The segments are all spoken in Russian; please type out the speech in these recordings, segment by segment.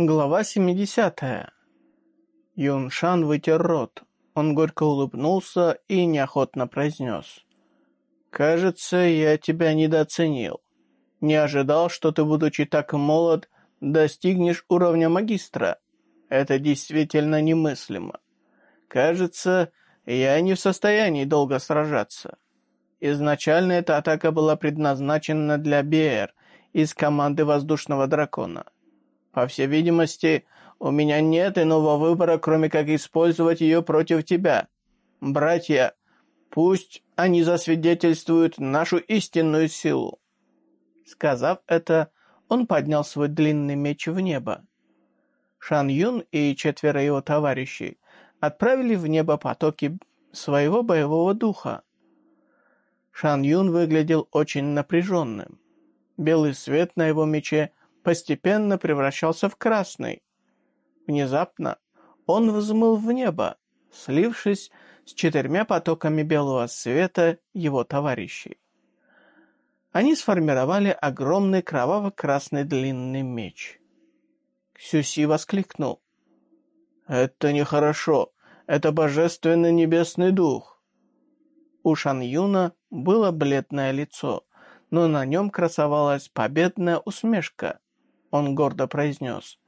Глава 70. Юншан вытер рот. Он горько улыбнулся и неохотно произнес. «Кажется, я тебя недооценил. Не ожидал, что ты, будучи так молод, достигнешь уровня магистра. Это действительно немыслимо. Кажется, я не в состоянии долго сражаться. Изначально эта атака была предназначена для БР из команды Воздушного Дракона». По всей видимости, у меня нет иного выбора, кроме как использовать ее против тебя. Братья, пусть они засвидетельствуют нашу истинную силу». Сказав это, он поднял свой длинный меч в небо. Шан Юн и четверо его товарищей отправили в небо потоки своего боевого духа. Шан Юн выглядел очень напряженным. Белый свет на его мече постепенно превращался в красный. Внезапно он взмыл в небо, слившись с четырьмя потоками белого света его товарищей. Они сформировали огромный кроваво-красный длинный меч. Ксюси воскликнул. «Это нехорошо. Это божественный небесный дух». У Шан Юна было бледное лицо, но на нем красовалась победная усмешка. Он гордо произнес.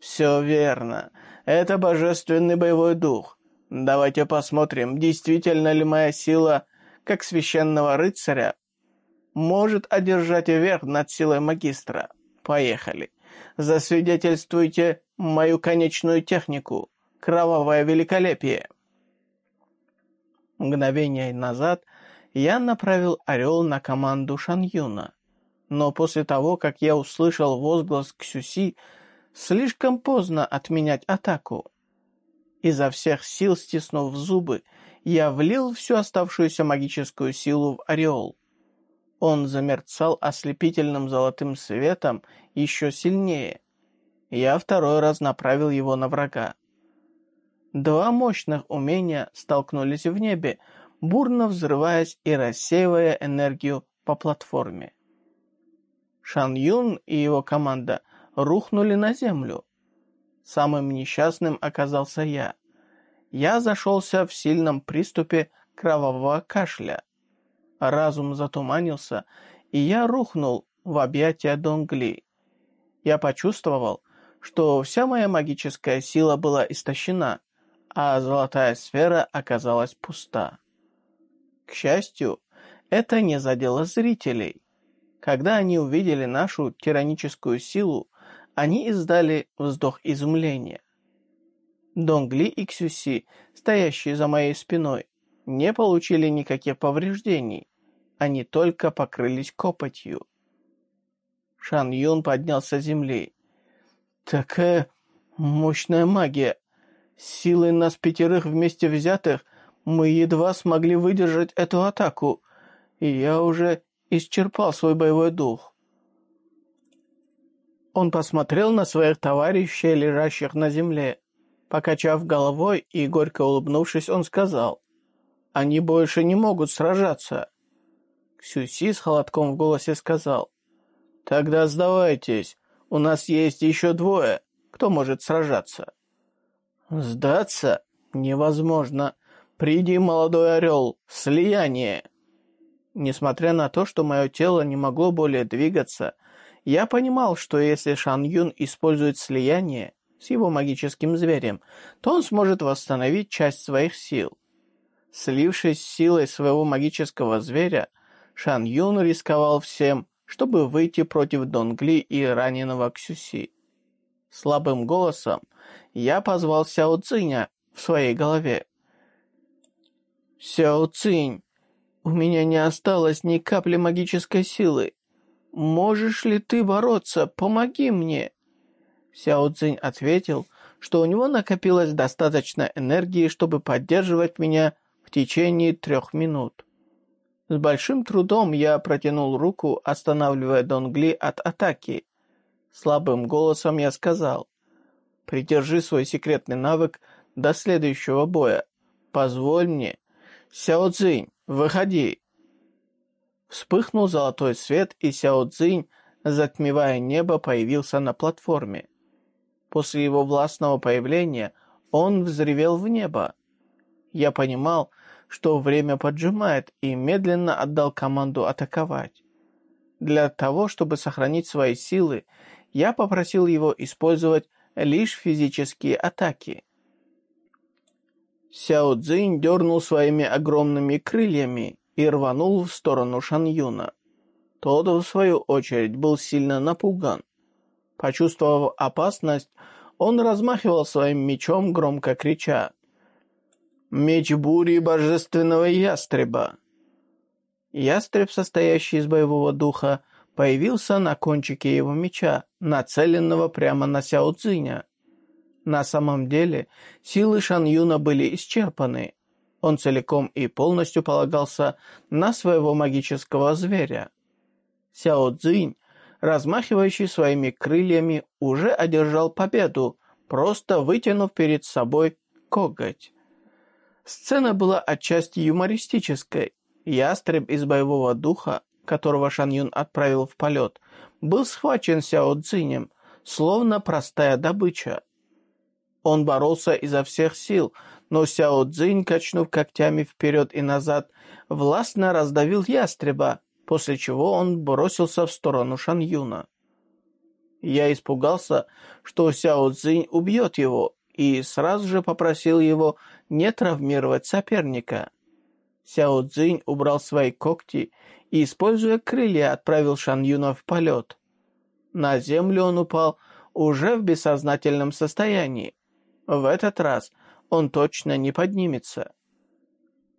«Все верно. Это божественный боевой дух. Давайте посмотрим, действительно ли моя сила, как священного рыцаря, может одержать верх над силой магистра. Поехали. Засвидетельствуйте мою конечную технику. Кровавое великолепие». Мгновение назад я направил орел на команду Шаньюна но после того, как я услышал возглас Ксюси, слишком поздно отменять атаку. Изо всех сил стиснув зубы, я влил всю оставшуюся магическую силу в ореол. Он замерцал ослепительным золотым светом еще сильнее. Я второй раз направил его на врага. Два мощных умения столкнулись в небе, бурно взрываясь и рассеивая энергию по платформе. Шан Юн и его команда рухнули на землю. Самым несчастным оказался я. Я зашелся в сильном приступе кровавого кашля. Разум затуманился, и я рухнул в объятия Донгли. Я почувствовал, что вся моя магическая сила была истощена, а золотая сфера оказалась пуста. К счастью, это не задело зрителей. Когда они увидели нашу тираническую силу, они издали вздох изумления. Донгли и Ксюси, стоящие за моей спиной, не получили никаких повреждений. Они только покрылись копотью. Шан Юн поднялся с земли. «Такая мощная магия! Силой нас пятерых вместе взятых мы едва смогли выдержать эту атаку, и я уже исчерпал свой боевой дух. Он посмотрел на своих товарищей, лежащих на земле. Покачав головой и горько улыбнувшись, он сказал, «Они больше не могут сражаться». Ксюси с холодком в голосе сказал, «Тогда сдавайтесь, у нас есть еще двое, кто может сражаться». «Сдаться? Невозможно. Приди, молодой орел, слияние!» Несмотря на то, что мое тело не могло более двигаться, я понимал, что если Шан Юн использует слияние с его магическим зверем, то он сможет восстановить часть своих сил. Слившись с силой своего магического зверя, Шан Юн рисковал всем, чтобы выйти против Донгли и раненого Ксюси. Слабым голосом я позвал Сяо Циня в своей голове. «Сяо Цинь, у меня не осталось ни капли магической силы. Можешь ли ты бороться? Помоги мне!» Сяо Цзинь ответил, что у него накопилось достаточно энергии, чтобы поддерживать меня в течение трех минут. С большим трудом я протянул руку, останавливая Донгли от атаки. Слабым голосом я сказал, «Придержи свой секретный навык до следующего боя. Позволь мне. Сяо Цзинь, Выходи!» Вспыхнул золотой свет, и Сяо Цзинь, затмевая небо, появился на платформе. После его властного появления он взревел в небо. Я понимал, что время поджимает, и медленно отдал команду атаковать. Для того, чтобы сохранить свои силы, я попросил его использовать лишь физические атаки. Сяо Цзинь дернул своими огромными крыльями и рванул в сторону Шан Юна. Тот, в свою очередь, был сильно напуган. Почувствовав опасность, он размахивал своим мечом, громко крича «Меч бури божественного ястреба!» Ястреб, состоящий из боевого духа, появился на кончике его меча, нацеленного прямо на Сяо Цзиня. На самом деле, силы Шан Юна были исчерпаны. Он целиком и полностью полагался на своего магического зверя. Сяо Цзинь, размахивающий своими крыльями, уже одержал победу, просто вытянув перед собой коготь. Сцена была отчасти юмористической. Ястреб из боевого духа которого Шан Юн отправил в полет, был схвачен Сяо Цзинем, словно простая добыча. Он боролся изо всех сил, но Сяо Цзинь, качнув когтями вперед и назад, властно раздавил ястреба, после чего он бросился в сторону Шан Юна. Я испугался, что Сяо Цзинь убьет его, и сразу же попросил его не травмировать соперника. Сяо Цзинь убрал свои когти и, используя крылья, отправил Шан Юна в полет. На землю он упал уже в бессознательном состоянии. В этот раз он точно не поднимется.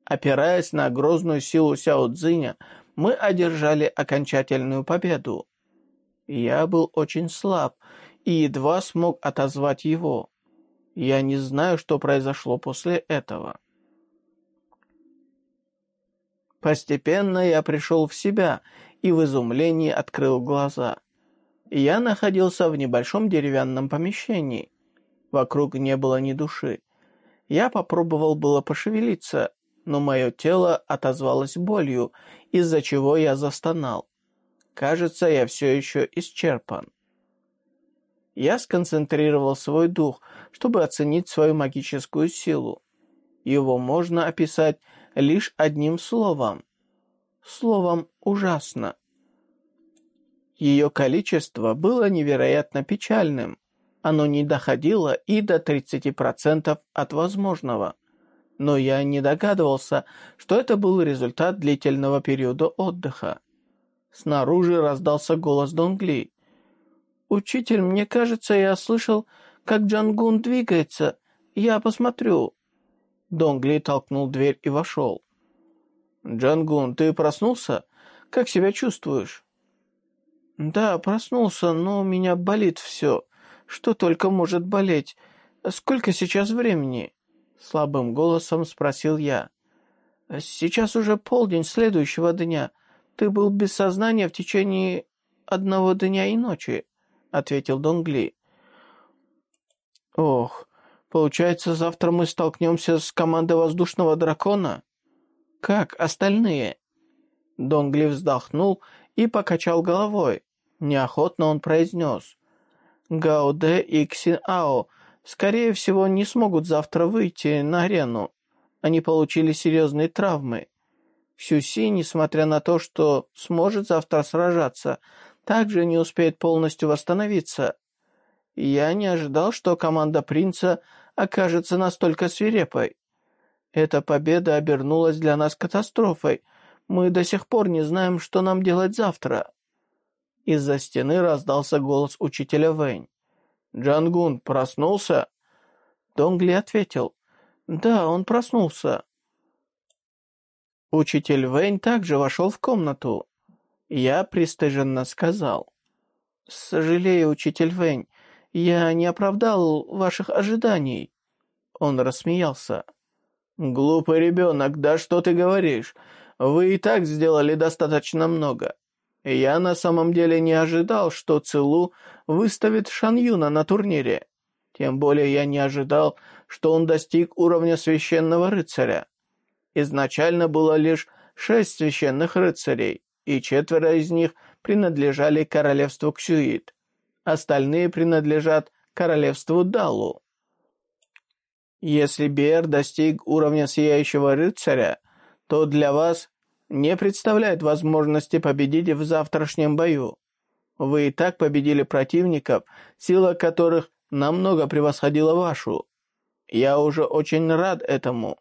Опираясь на грозную силу Сяо Цзиня, мы одержали окончательную победу. Я был очень слаб и едва смог отозвать его. Я не знаю, что произошло после этого. Постепенно я пришел в себя и в изумлении открыл глаза. Я находился в небольшом деревянном помещении. Вокруг не было ни души. Я попробовал было пошевелиться, но мое тело отозвалось болью, из-за чего я застонал. Кажется, я все еще исчерпан. Я сконцентрировал свой дух, чтобы оценить свою магическую силу. Его можно описать лишь одним словом. Словом «ужасно». Ее количество было невероятно печальным. Оно не доходило и до 30% от возможного. Но я не догадывался, что это был результат длительного периода отдыха. Снаружи раздался голос Донгли. «Учитель, мне кажется, я слышал, как Джангун двигается. Я посмотрю». Донгли толкнул дверь и вошел. «Джангун, ты проснулся? Как себя чувствуешь?» «Да, проснулся, но у меня болит все. Что только может болеть. Сколько сейчас времени?» Слабым голосом спросил я. «Сейчас уже полдень следующего дня. Ты был без сознания в течение одного дня и ночи», — ответил Донгли. «Ох, Получается, завтра мы столкнемся с командой воздушного дракона? Как остальные? Донгли вздохнул и покачал головой. Неохотно он произнес. Гаоде и Ксин Ао, скорее всего, не смогут завтра выйти на арену. Они получили серьезные травмы. Сюси, несмотря на то, что сможет завтра сражаться, также не успеет полностью восстановиться. Я не ожидал, что команда принца окажется настолько свирепой. Эта победа обернулась для нас катастрофой. Мы до сих пор не знаем, что нам делать завтра. Из-за стены раздался голос учителя Вэнь. «Джангун проснулся?» Донгли ответил. «Да, он проснулся». Учитель Вэнь также вошел в комнату. Я пристыженно сказал. «Сожалею, учитель Вэнь, я не оправдал ваших ожиданий». Он рассмеялся. «Глупый ребенок, да что ты говоришь? Вы и так сделали достаточно много. Я на самом деле не ожидал, что Целу выставит Шан Юна на турнире. Тем более я не ожидал, что он достиг уровня священного рыцаря. Изначально было лишь шесть священных рыцарей, и четверо из них принадлежали королевству Ксюит. Остальные принадлежат королевству Далу. Если Бер достиг уровня Сияющего Рыцаря, то для вас не представляет возможности победить в завтрашнем бою. Вы и так победили противников, сила которых намного превосходила вашу. Я уже очень рад этому.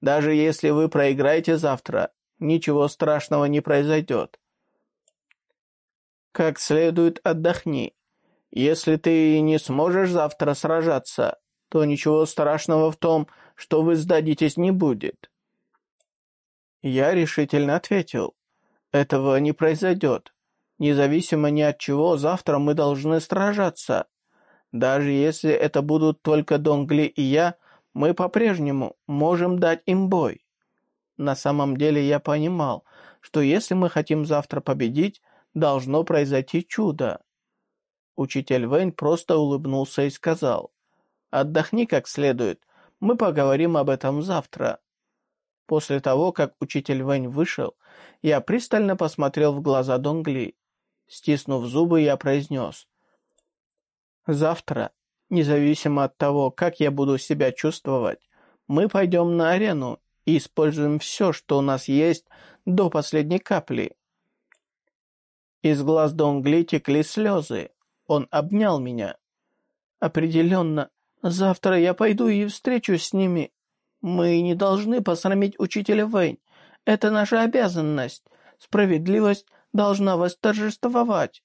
Даже если вы проиграете завтра, ничего страшного не произойдет. Как следует отдохни. Если ты не сможешь завтра сражаться, то ничего страшного в том, что вы сдадитесь, не будет. Я решительно ответил. Этого не произойдет. Независимо ни от чего, завтра мы должны сражаться. Даже если это будут только Донгли и я, мы по-прежнему можем дать им бой. На самом деле я понимал, что если мы хотим завтра победить, должно произойти чудо. Учитель Вэнь просто улыбнулся и сказал, «Отдохни как следует, мы поговорим об этом завтра». После того, как учитель Вэнь вышел, я пристально посмотрел в глаза Донгли. Стиснув зубы, я произнес, «Завтра, независимо от того, как я буду себя чувствовать, мы пойдем на арену и используем все, что у нас есть, до последней капли». Из глаз Донгли текли слезы. Он обнял меня. «Определенно, завтра я пойду и встречусь с ними. Мы не должны посрамить учителя Вэнь. Это наша обязанность. Справедливость должна восторжествовать».